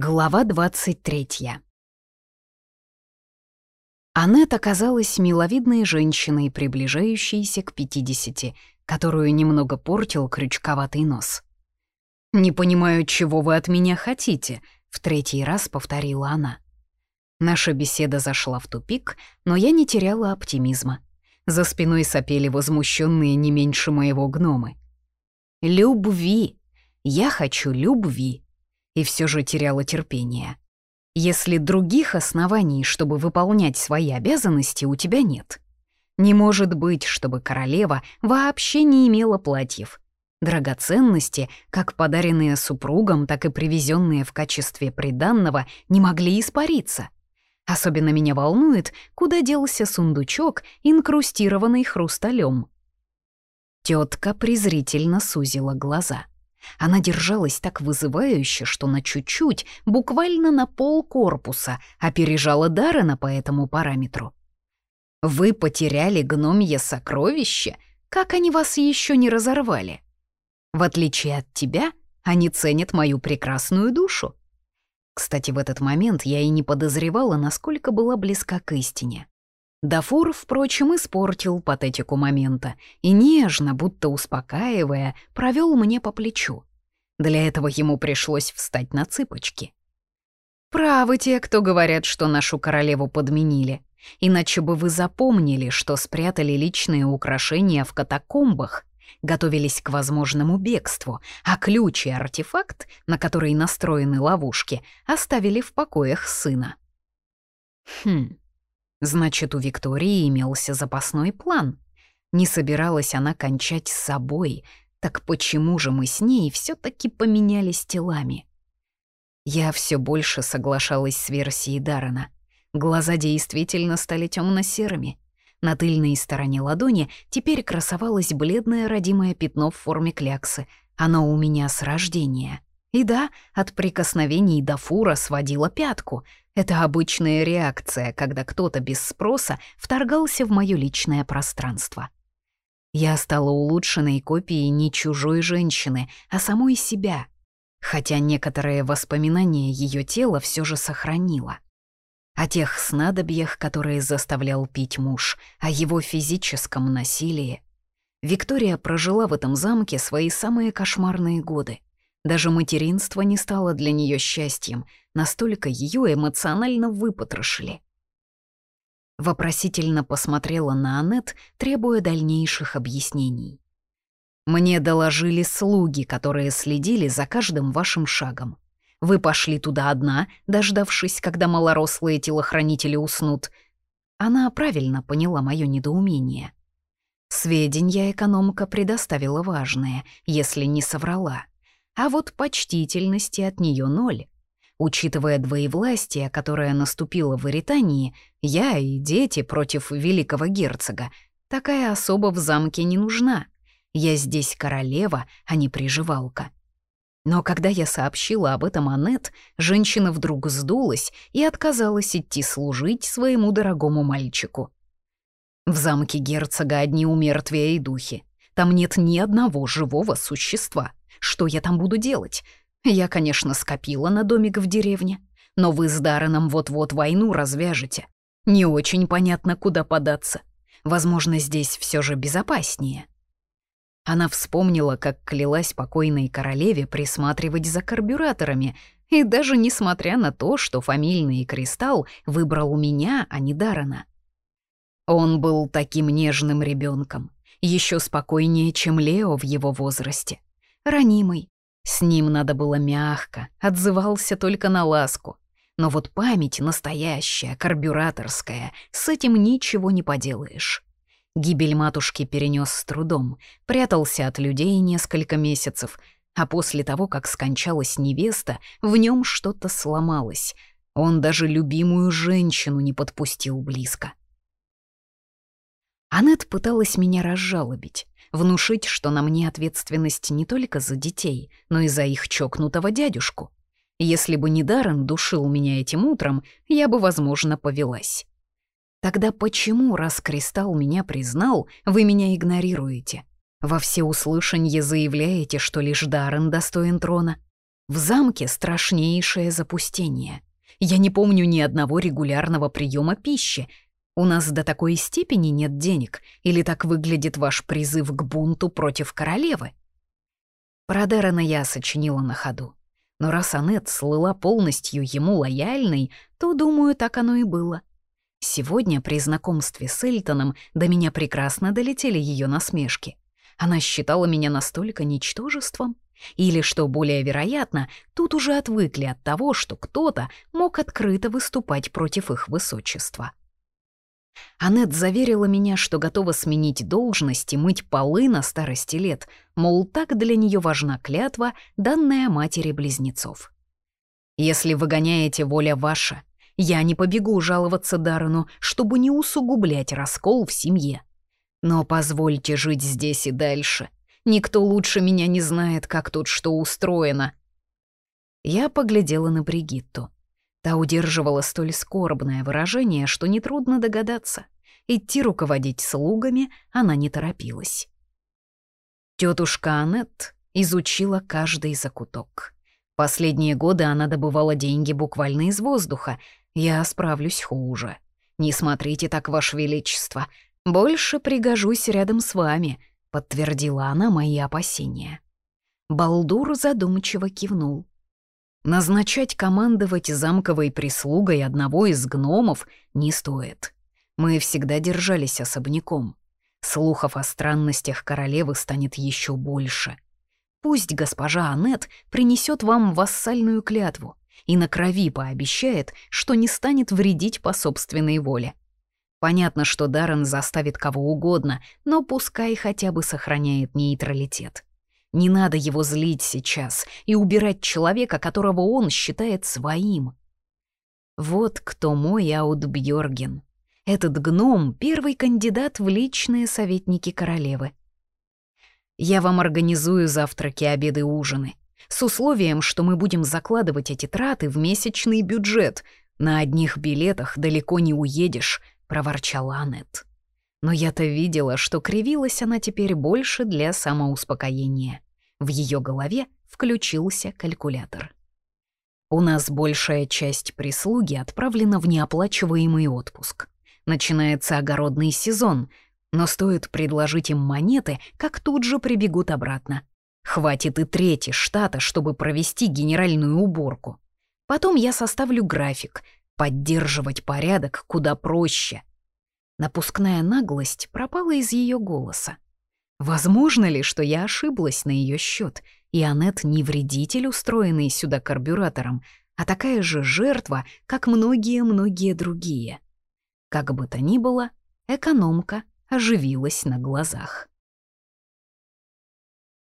Глава 23 Аннет оказалась миловидной женщиной, приближающейся к 50, которую немного портил крючковатый нос. «Не понимаю, чего вы от меня хотите», — в третий раз повторила она. Наша беседа зашла в тупик, но я не теряла оптимизма. За спиной сопели возмущенные не меньше моего гномы. «Любви! Я хочу любви!» И все же теряла терпение. Если других оснований, чтобы выполнять свои обязанности, у тебя нет. Не может быть, чтобы королева вообще не имела платьев. Драгоценности, как подаренные супругам, так и привезенные в качестве приданного, не могли испариться. Особенно меня волнует, куда делся сундучок, инкрустированный хрусталем. Тетка презрительно сузила глаза — она держалась так вызывающе, что на чуть-чуть, буквально на пол корпуса, опережала Даррена по этому параметру. «Вы потеряли гномье сокровище? Как они вас еще не разорвали? В отличие от тебя, они ценят мою прекрасную душу». Кстати, в этот момент я и не подозревала, насколько была близка к истине. Дафур, впрочем, испортил патетику момента и нежно, будто успокаивая, провел мне по плечу. Для этого ему пришлось встать на цыпочки. «Правы те, кто говорят, что нашу королеву подменили. Иначе бы вы запомнили, что спрятали личные украшения в катакомбах, готовились к возможному бегству, а ключ и артефакт, на который настроены ловушки, оставили в покоях сына». «Хм...» Значит, у Виктории имелся запасной план. Не собиралась она кончать с собой, так почему же мы с ней все таки поменялись телами? Я все больше соглашалась с версией Дарана. Глаза действительно стали темно серыми На тыльной стороне ладони теперь красовалось бледное родимое пятно в форме кляксы. Оно у меня с рождения. И да, от прикосновений до фура сводила пятку — это обычная реакция, когда кто-то без спроса вторгался в моё личное пространство. Я стала улучшенной копией не чужой женщины, а самой себя, хотя некоторые воспоминания её тела всё же сохранила. О тех снадобьях, которые заставлял пить муж, о его физическом насилии. Виктория прожила в этом замке свои самые кошмарные годы. Даже материнство не стало для нее счастьем, настолько ее эмоционально выпотрошили. Вопросительно посмотрела на Аннет, требуя дальнейших объяснений. «Мне доложили слуги, которые следили за каждым вашим шагом. Вы пошли туда одна, дождавшись, когда малорослые телохранители уснут». Она правильно поняла мое недоумение. Сведения экономка предоставила важные, если не соврала — а вот почтительности от нее ноль. Учитывая двоевластие, которое наступило в Иритании, я и дети против великого герцога, такая особа в замке не нужна. Я здесь королева, а не приживалка. Но когда я сообщила об этом Аннет, женщина вдруг сдулась и отказалась идти служить своему дорогому мальчику. В замке герцога одни умертвия и духи. Там нет ни одного живого существа. Что я там буду делать? Я, конечно, скопила на домик в деревне, но вы с Дарреном вот-вот войну развяжете. Не очень понятно, куда податься. Возможно, здесь все же безопаснее. Она вспомнила, как клялась покойной королеве присматривать за карбюраторами, и даже несмотря на то, что фамильный кристалл выбрал меня, а не Даррена. Он был таким нежным ребенком, еще спокойнее, чем Лео в его возрасте ранимый. С ним надо было мягко, отзывался только на ласку. Но вот память настоящая, карбюраторская, с этим ничего не поделаешь. Гибель матушки перенес с трудом, прятался от людей несколько месяцев, а после того, как скончалась невеста, в нем что-то сломалось. Он даже любимую женщину не подпустил близко. Аннет пыталась меня разжалобить, внушить, что на мне ответственность не только за детей, но и за их чокнутого дядюшку. Если бы не Даррен душил меня этим утром, я бы, возможно, повелась. Тогда почему, раз Кристалл меня признал, вы меня игнорируете? Во всеуслышанье заявляете, что лишь Даррен достоин трона? В замке страшнейшее запустение. Я не помню ни одного регулярного приема пищи. У нас до такой степени нет денег, или так выглядит ваш призыв к бунту против королевы? Про Дэрона я сочинила на ходу. Но раз Аннет слыла полностью ему лояльной, то, думаю, так оно и было. Сегодня при знакомстве с Эльтоном до меня прекрасно долетели ее насмешки. Она считала меня настолько ничтожеством. Или, что более вероятно, тут уже отвыкли от того, что кто-то мог открыто выступать против их высочества. Аннет заверила меня, что готова сменить должность и мыть полы на старости лет, мол, так для нее важна клятва, данная матери близнецов. «Если выгоняете воля ваша, я не побегу жаловаться Даррену, чтобы не усугублять раскол в семье. Но позвольте жить здесь и дальше. Никто лучше меня не знает, как тут что устроено». Я поглядела на Бригитту. Та удерживала столь скорбное выражение, что нетрудно догадаться. Идти руководить слугами она не торопилась. Тетушка Аннет изучила каждый закуток. Последние годы она добывала деньги буквально из воздуха, я справлюсь хуже. Не смотрите так, Ваше Величество. Больше пригожусь рядом с вами», — подтвердила она мои опасения. Балдур задумчиво кивнул. Назначать командовать замковой прислугой одного из гномов не стоит. Мы всегда держались особняком. Слухов о странностях королевы станет еще больше. Пусть госпожа Аннет принесет вам вассальную клятву и на крови пообещает, что не станет вредить по собственной воле. Понятно, что Даррен заставит кого угодно, но пускай хотя бы сохраняет нейтралитет. Не надо его злить сейчас и убирать человека, которого он считает своим. Вот кто мой Аутбьорген. Этот гном — первый кандидат в личные советники королевы. Я вам организую завтраки, обеды, ужины. С условием, что мы будем закладывать эти траты в месячный бюджет. На одних билетах далеко не уедешь», — проворчала Аннет. Но я-то видела, что кривилась она теперь больше для самоуспокоения. В ее голове включился калькулятор. У нас большая часть прислуги отправлена в неоплачиваемый отпуск. Начинается огородный сезон, но стоит предложить им монеты, как тут же прибегут обратно. Хватит и трети штата, чтобы провести генеральную уборку. Потом я составлю график. Поддерживать порядок куда проще. Напускная наглость пропала из ее голоса. Возможно ли, что я ошиблась на ее счет, и Аннет не вредитель, устроенный сюда карбюратором, а такая же жертва, как многие-многие другие? Как бы то ни было, экономка оживилась на глазах.